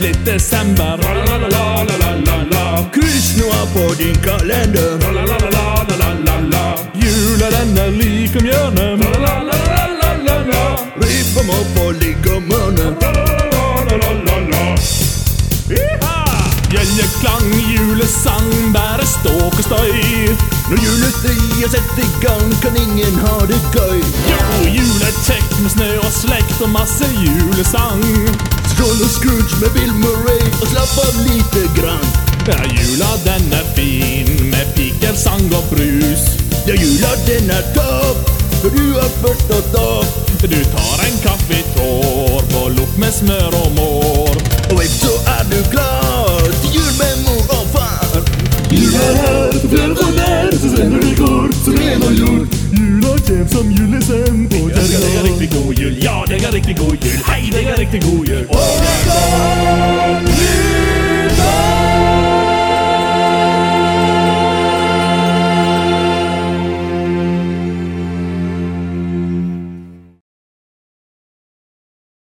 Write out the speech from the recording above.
blitt desember. Kryss noe på din kalender. Jula den er like om hjørnet. Ribba må få ligge om mørne. Bjelleklang, julesang, bare ståk og støy. Når juletida setter i gang, kan ingen ha det gøy. Jo, jul er med snø og slekt og masse julesang. Med Bill Murray, og slapp av lite grann. Ja, jula den er fin med piker, sang og brus. Ja, jula den er topp, for du er først og topp. Du tar en kaffe i tår på lukk med smør og mår. Og vel så er du klar til jul med mor og far. Jula er her, så fjern og nær, så sender vi går, så ren og jord. Jula kjem som julesang på Ja, det er riktig god jul. Ja, det er riktig god jul. Hei, det er riktig god jul. Oh,